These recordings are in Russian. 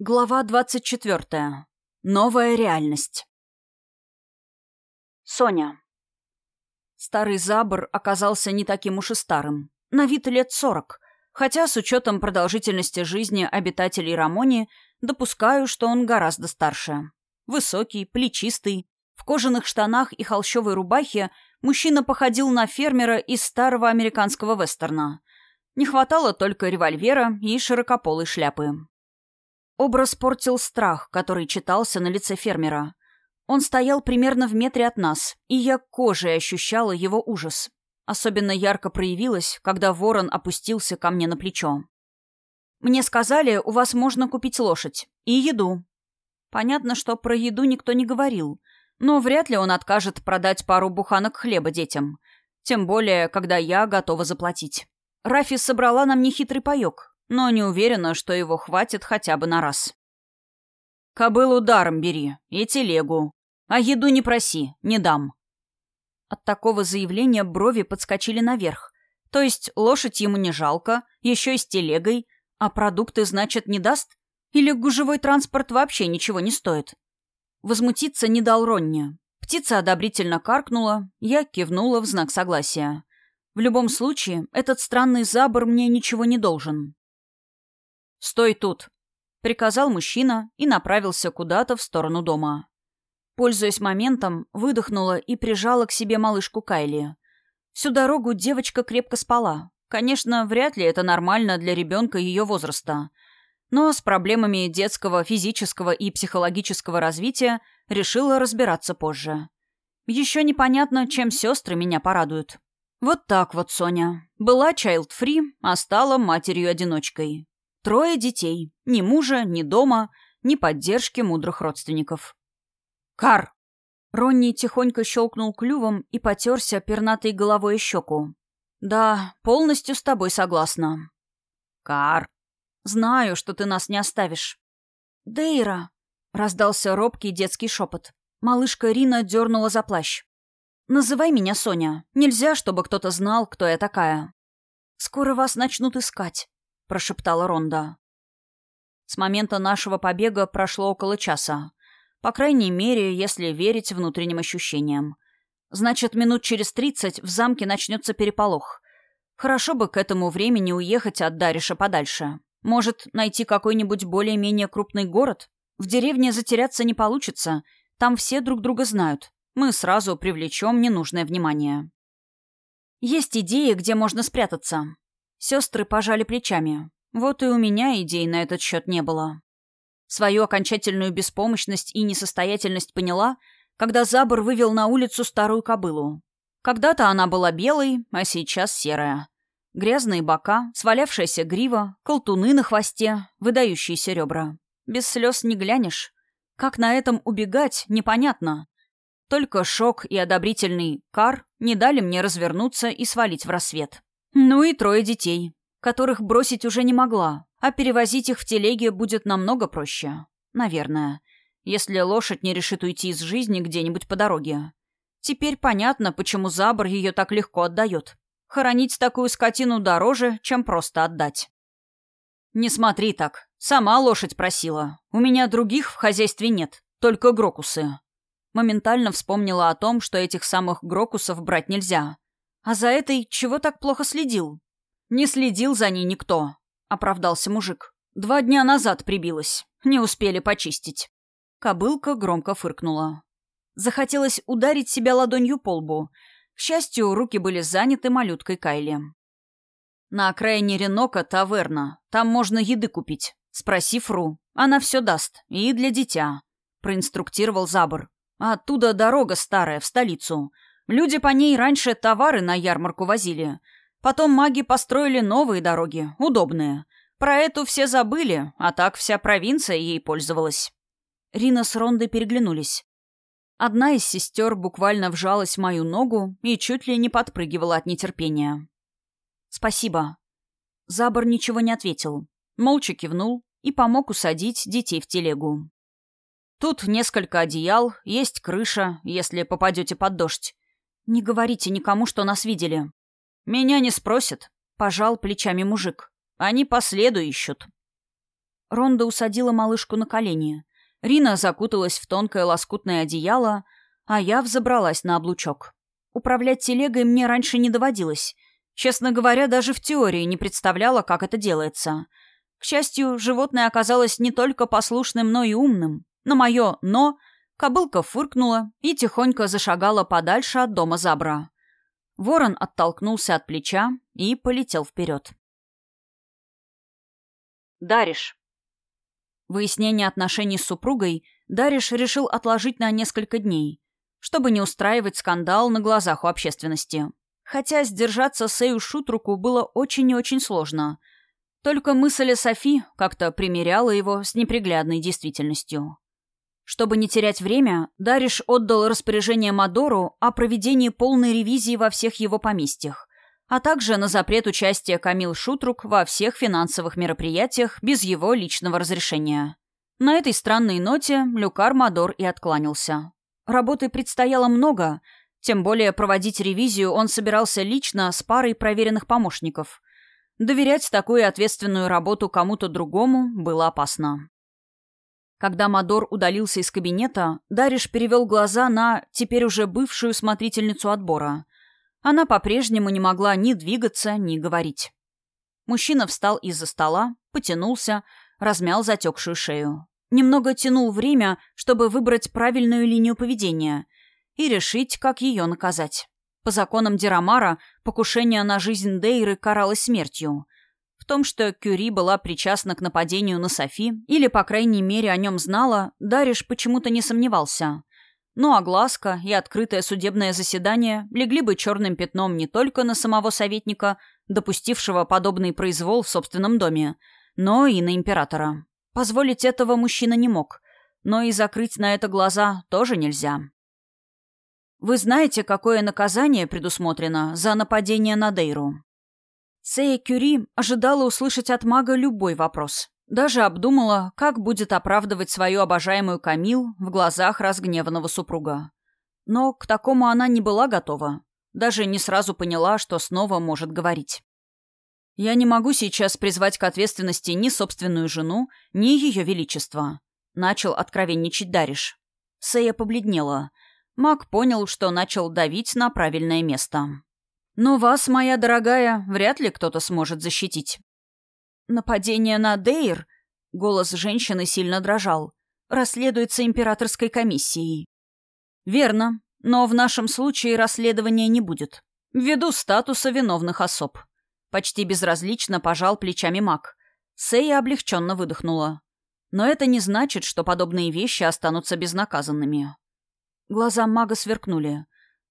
Глава 24. Новая реальность. Соня. Старый забор оказался не таким уж и старым. На вид лет сорок. Хотя с учетом продолжительности жизни обитателей Рамони допускаю, что он гораздо старше. Высокий, плечистый, в кожаных штанах и холщовой рубахе мужчина походил на фермера из старого американского вестерна. Не хватало только револьвера и широкополой шляпы. Образ портил страх, который читался на лице фермера. Он стоял примерно в метре от нас, и я кожей ощущала его ужас. Особенно ярко проявилось, когда ворон опустился ко мне на плечо. «Мне сказали, у вас можно купить лошадь. И еду». Понятно, что про еду никто не говорил, но вряд ли он откажет продать пару буханок хлеба детям. Тем более, когда я готова заплатить. Рафи собрала нам нехитрый паёк, но не уверена, что его хватит хотя бы на раз. «Кобылу даром бери и телегу, а еду не проси, не дам». От такого заявления брови подскочили наверх. То есть лошадь ему не жалко, еще и с телегой, а продукты, значит, не даст? Или гужевой транспорт вообще ничего не стоит? Возмутиться не дал Ронни. Птица одобрительно каркнула, я кивнула в знак согласия. В любом случае, этот странный забор мне ничего не должен. «Стой тут!» — приказал мужчина и направился куда-то в сторону дома. Пользуясь моментом, выдохнула и прижала к себе малышку Кайли. Всю дорогу девочка крепко спала. Конечно, вряд ли это нормально для ребенка ее возраста. Но с проблемами детского, физического и психологического развития решила разбираться позже. Еще непонятно, чем сестры меня порадуют. Вот так вот, Соня. Была child-free, а стала матерью-одиночкой. Трое детей. Ни мужа, ни дома, ни поддержки мудрых родственников. «Кар!» Ронни тихонько щелкнул клювом и потерся пернатой головой и щеку. «Да, полностью с тобой согласна». «Кар!» «Знаю, что ты нас не оставишь». «Дейра!» — раздался робкий детский шепот. Малышка Рина дернула за плащ. «Называй меня Соня. Нельзя, чтобы кто-то знал, кто я такая. Скоро вас начнут искать прошептала Ронда. С момента нашего побега прошло около часа. По крайней мере, если верить внутренним ощущениям. Значит, минут через тридцать в замке начнется переполох. Хорошо бы к этому времени уехать от Дариша подальше. Может, найти какой-нибудь более-менее крупный город? В деревне затеряться не получится. Там все друг друга знают. Мы сразу привлечем ненужное внимание. Есть идеи, где можно спрятаться. Сестры пожали плечами. Вот и у меня идей на этот счет не было. Свою окончательную беспомощность и несостоятельность поняла, когда Забор вывел на улицу старую кобылу. Когда-то она была белой, а сейчас серая. Грязные бока, свалявшаяся грива, колтуны на хвосте, выдающиеся ребра. Без слез не глянешь. Как на этом убегать, непонятно. Только шок и одобрительный «кар» не дали мне развернуться и свалить в рассвет. Ну и трое детей, которых бросить уже не могла, а перевозить их в телеге будет намного проще. Наверное. Если лошадь не решит уйти из жизни где-нибудь по дороге. Теперь понятно, почему Забор ее так легко отдает. Хоронить такую скотину дороже, чем просто отдать. «Не смотри так. Сама лошадь просила. У меня других в хозяйстве нет, только грокусы». Моментально вспомнила о том, что этих самых грокусов брать нельзя. А за этой чего так плохо следил? Не следил за ней никто, оправдался мужик. Два дня назад прибилась. Не успели почистить. Кобылка громко фыркнула. Захотелось ударить себя ладонью по лбу. К счастью, руки были заняты малюткой Кайли. «На окраине Ренока таверна. Там можно еды купить. Спроси Фру. Она все даст. И для дитя», — проинструктировал Забор. «А оттуда дорога старая, в столицу. Люди по ней раньше товары на ярмарку возили. Потом маги построили новые дороги, удобные. Про эту все забыли, а так вся провинция ей пользовалась. Рина с Рондой переглянулись. Одна из сестер буквально вжалась в мою ногу и чуть ли не подпрыгивала от нетерпения. «Спасибо». Забор ничего не ответил. Молча кивнул и помог усадить детей в телегу. «Тут несколько одеял, есть крыша, если попадете под дождь. «Не говорите никому, что нас видели». «Меня не спросят», — пожал плечами мужик. «Они по следу ищут». Ронда усадила малышку на колени. Рина закуталась в тонкое лоскутное одеяло, а я взобралась на облучок. Управлять телегой мне раньше не доводилось. Честно говоря, даже в теории не представляла, как это делается. К счастью, животное оказалось не только послушным, но и умным. На мое «но» кобылка фыркнула и тихонько зашагала подальше от дома Забра. Ворон оттолкнулся от плеча и полетел вперед. Дариш. Выяснение отношений с супругой Дариш решил отложить на несколько дней, чтобы не устраивать скандал на глазах у общественности. Хотя сдержаться Сею Шутруку было очень и очень сложно. Только мысль о Софи как-то примеряла его с неприглядной действительностью. Чтобы не терять время, Дариш отдал распоряжение Мадору о проведении полной ревизии во всех его поместьях, а также на запрет участия Камил Шутрук во всех финансовых мероприятиях без его личного разрешения. На этой странной ноте Люкар Мадор и откланялся. Работы предстояло много, тем более проводить ревизию он собирался лично с парой проверенных помощников. Доверять такую ответственную работу кому-то другому было опасно. Когда Мадор удалился из кабинета, Дариш перевел глаза на теперь уже бывшую смотрительницу отбора – она по-прежнему не могла ни двигаться, ни говорить. Мужчина встал из-за стола, потянулся, размял затекшую шею. Немного тянул время, чтобы выбрать правильную линию поведения и решить, как ее наказать. По законам Дирамара покушение на жизнь Дейры каралось смертью. Том, что Кюри была причастна к нападению на Софи, или, по крайней мере, о нем знала, Дариш почему-то не сомневался. Но огласка и открытое судебное заседание легли бы черным пятном не только на самого советника, допустившего подобный произвол в собственном доме, но и на императора. Позволить этого мужчина не мог, но и закрыть на это глаза тоже нельзя. Вы знаете, какое наказание предусмотрено за нападение на Дейру? Сея Кюри ожидала услышать от мага любой вопрос. Даже обдумала, как будет оправдывать свою обожаемую Камил в глазах разгневанного супруга. Но к такому она не была готова. Даже не сразу поняла, что снова может говорить. «Я не могу сейчас призвать к ответственности ни собственную жену, ни ее величество», — начал откровенничать Дариш. Сея побледнела. Маг понял, что начал давить на правильное место. «Но вас, моя дорогая, вряд ли кто-то сможет защитить. «Нападение на Дейр?» — голос женщины сильно дрожал. «Расследуется императорской комиссией». «Верно, но в нашем случае расследования не будет. Ввиду статуса виновных особ». Почти безразлично пожал плечами маг. Сея облегченно выдохнула. Но это не значит, что подобные вещи останутся безнаказанными. Глаза мага сверкнули.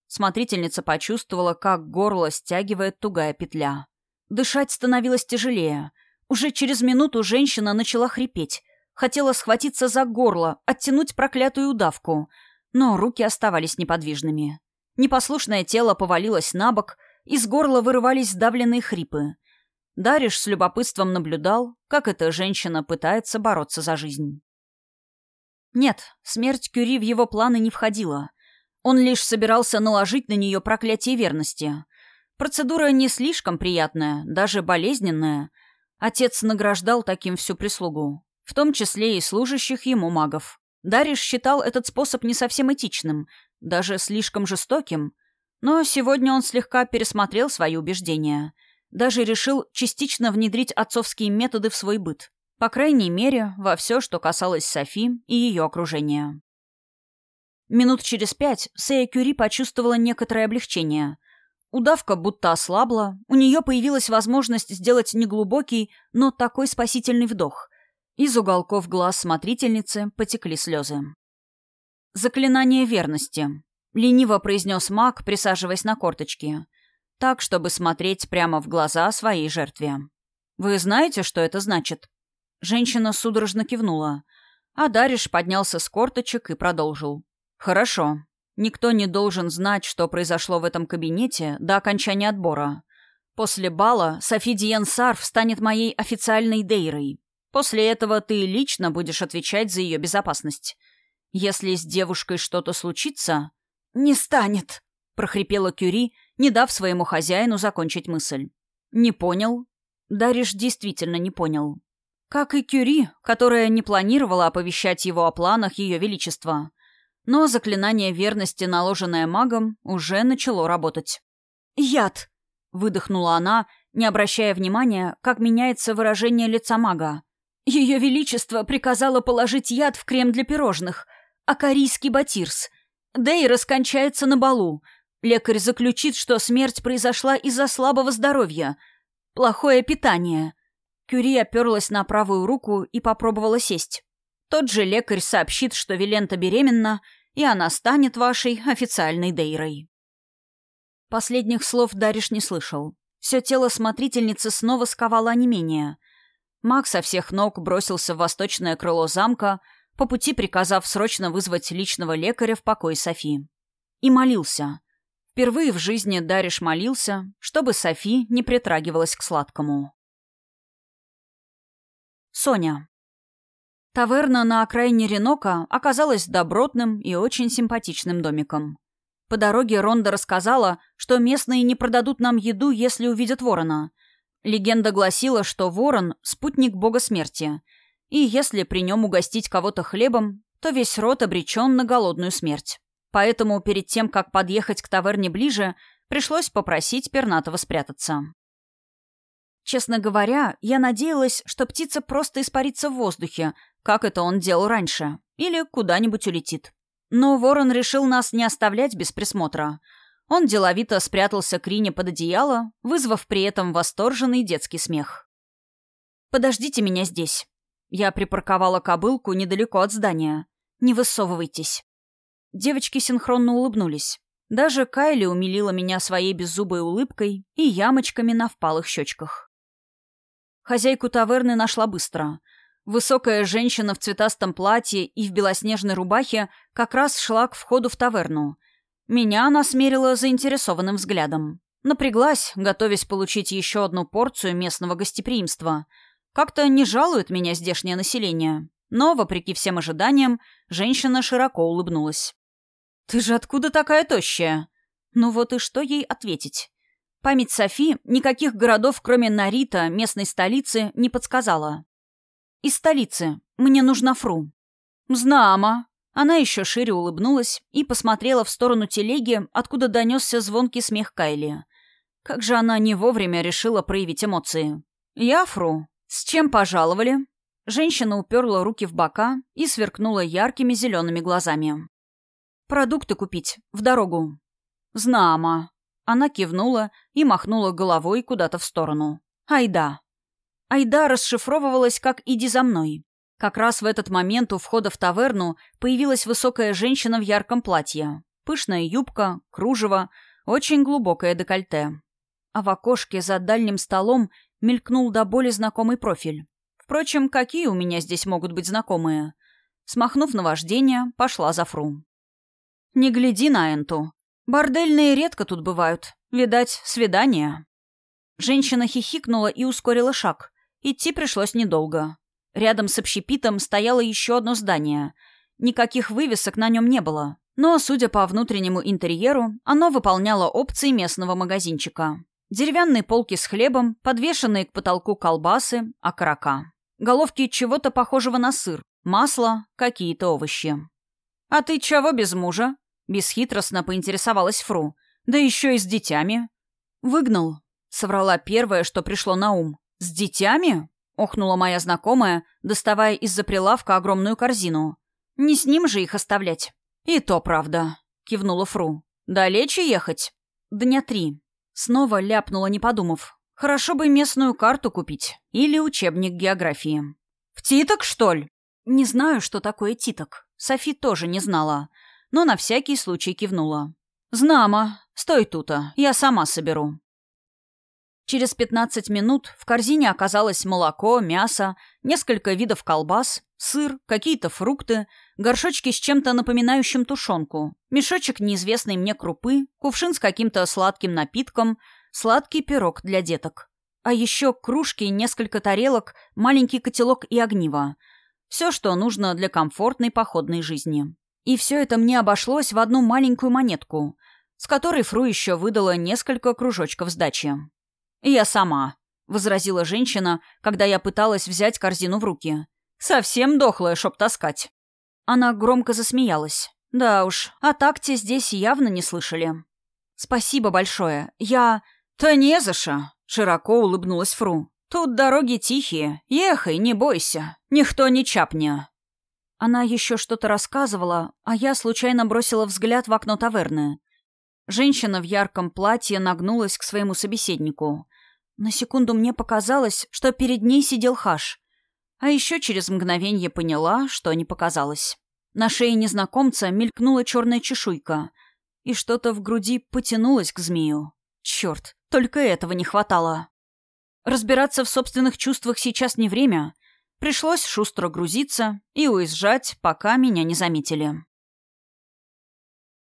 Смотрительница почувствовала, как горло стягивает тугая петля. Дышать становилось тяжелее — уже через минуту женщина начала хрипеть. Хотела схватиться за горло, оттянуть проклятую удавку. Но руки оставались неподвижными. Непослушное тело повалилось на бок, из горла вырывались сдавленные хрипы. Дариш с любопытством наблюдал, как эта женщина пытается бороться за жизнь. Нет, смерть Кюри в его планы не входила. Он лишь собирался наложить на нее проклятие верности. Процедура не слишком приятная, даже болезненная — Отец награждал таким всю прислугу, в том числе и служащих ему магов. Дариш считал этот способ не совсем этичным, даже слишком жестоким, но сегодня он слегка пересмотрел свои убеждения. Даже решил частично внедрить отцовские методы в свой быт. По крайней мере, во все, что касалось Софи и ее окружения. Минут через пять Сея Кюри почувствовала некоторое облегчение. Удавка будто ослабла, у нее появилась возможность сделать неглубокий, но такой спасительный вдох. Из уголков глаз смотрительницы потекли слезы. «Заклинание верности», — лениво произнес маг, присаживаясь на корточки, так, чтобы смотреть прямо в глаза своей жертве. «Вы знаете, что это значит?» Женщина судорожно кивнула, а Дариш поднялся с корточек и продолжил. «Хорошо. Никто не должен знать, что произошло в этом кабинете до окончания отбора. После бала Софи Диен Сарф станет моей официальной дейрой. После этого ты лично будешь отвечать за ее безопасность. Если с девушкой что-то случится... «Не станет!» — прохрипела Кюри, не дав своему хозяину закончить мысль. «Не понял?» Дариш действительно не понял. Как и Кюри, которая не планировала оповещать его о планах Ее Величества. Но заклинание верности, наложенное магом, уже начало работать. «Яд!» — выдохнула она, не обращая внимания, как меняется выражение лица мага. Ее Величество приказало положить яд в крем для пирожных, а корейский батирс. Дэй раскончается на балу. Лекарь заключит, что смерть произошла из-за слабого здоровья. Плохое питание. Кюри оперлась на правую руку и попробовала сесть. Тот же лекарь сообщит, что Вилента беременна, и она станет вашей официальной Дейрой. Последних слов Дариш не слышал. Все тело смотрительницы снова сковало онемение. Маг со всех ног бросился в восточное крыло замка, по пути приказав срочно вызвать личного лекаря в покой Софи. И молился. Впервые в жизни Дариш молился, чтобы Софи не притрагивалась к сладкому. Соня. Таверна на окраине Ренока оказалась добротным и очень симпатичным домиком. По дороге Ронда рассказала, что местные не продадут нам еду, если увидят ворона. Легенда гласила, что ворон — спутник бога смерти, и если при нем угостить кого-то хлебом, то весь род обречен на голодную смерть. Поэтому перед тем, как подъехать к таверне ближе, пришлось попросить пернатого спрятаться. Честно говоря, я надеялась, что птица просто испарится в воздухе, как это он делал раньше, или куда-нибудь улетит. Но ворон решил нас не оставлять без присмотра. Он деловито спрятался к Рине под одеяло, вызвав при этом восторженный детский смех. «Подождите меня здесь». Я припарковала кобылку недалеко от здания. «Не высовывайтесь». Девочки синхронно улыбнулись. Даже Кайли умилила меня своей беззубой улыбкой и ямочками на впалых щечках. Хозяйку таверны нашла быстро — Высокая женщина в цветастом платье и в белоснежной рубахе как раз шла к входу в таверну. Меня она смерила заинтересованным взглядом. Напряглась, готовясь получить еще одну порцию местного гостеприимства. Как-то не жалует меня здешнее население. Но, вопреки всем ожиданиям, женщина широко улыбнулась. «Ты же откуда такая тощая?» Ну вот и что ей ответить? Память Софи никаких городов, кроме Нарита, местной столицы, не подсказала. «Из столицы. Мне нужна Фру». «Знамо». Она еще шире улыбнулась и посмотрела в сторону телеги, откуда донесся звонкий смех Кайли. Как же она не вовремя решила проявить эмоции. «Я Фру. С чем пожаловали?» Женщина уперла руки в бока и сверкнула яркими зелеными глазами. «Продукты купить. В дорогу». «Знамо». Она кивнула и махнула головой куда-то в сторону. «Айда». Айда расшифровывалась как «иди за мной». Как раз в этот момент у входа в таверну появилась высокая женщина в ярком платье. Пышная юбка, кружево, очень глубокое декольте. А в окошке за дальним столом мелькнул до боли знакомый профиль. Впрочем, какие у меня здесь могут быть знакомые? Смахнув на вождение, пошла за Фру. «Не гляди на Энту. Бордельные редко тут бывают. Видать, свидание». Женщина хихикнула и ускорила шаг. Идти пришлось недолго. Рядом с общепитом стояло еще одно здание. Никаких вывесок на нем не было. Но, судя по внутреннему интерьеру, оно выполняло опции местного магазинчика. Деревянные полки с хлебом, подвешенные к потолку колбасы, окорока. Головки чего-то похожего на сыр, масло, какие-то овощи. «А ты чего без мужа?» — бесхитростно поинтересовалась Фру. «Да еще и с детьми». «Выгнал», — соврала первое, что пришло на ум. «С детьми?» — охнула моя знакомая, доставая из-за прилавка огромную корзину. «Не с ним же их оставлять». «И то правда», — кивнула Фру. «Далече ехать?» «Дня три». Снова ляпнула, не подумав. «Хорошо бы местную карту купить. Или учебник географии». «В Титок, что ли?» Не знаю, что такое Титок. Софи тоже не знала, но на всякий случай кивнула. «Знамо. Стой тута, я сама соберу». Через 15 минут в корзине оказалось молоко, мясо, несколько видов колбас, сыр, какие-то фрукты, горшочки с чем-то напоминающим тушенку, мешочек неизвестной мне крупы, кувшин с каким-то сладким напитком, сладкий пирог для деток. А еще кружки, несколько тарелок, маленький котелок и огниво. Все, что нужно для комфортной походной жизни. И все это мне обошлось в одну маленькую монетку, с которой Фру еще выдала несколько кружочков сдачи. «Я сама», — возразила женщина, когда я пыталась взять корзину в руки. «Совсем дохлая, чтоб таскать». Она громко засмеялась. «Да уж, о такте здесь явно не слышали». «Спасибо большое. Я...» «Да не за что!» — широко улыбнулась Фру. «Тут дороги тихие. Ехай, не бойся. Никто не чапня». Она еще что-то рассказывала, а я случайно бросила взгляд в окно таверны. Женщина в ярком платье нагнулась к своему собеседнику. На секунду мне показалось, что перед ней сидел Хаш. А еще через мгновение поняла, что не показалось. На шее незнакомца мелькнула черная чешуйка, и что-то в груди потянулось к змею. Черт, только этого не хватало. Разбираться в собственных чувствах сейчас не время. Пришлось шустро грузиться и уезжать, пока меня не заметили.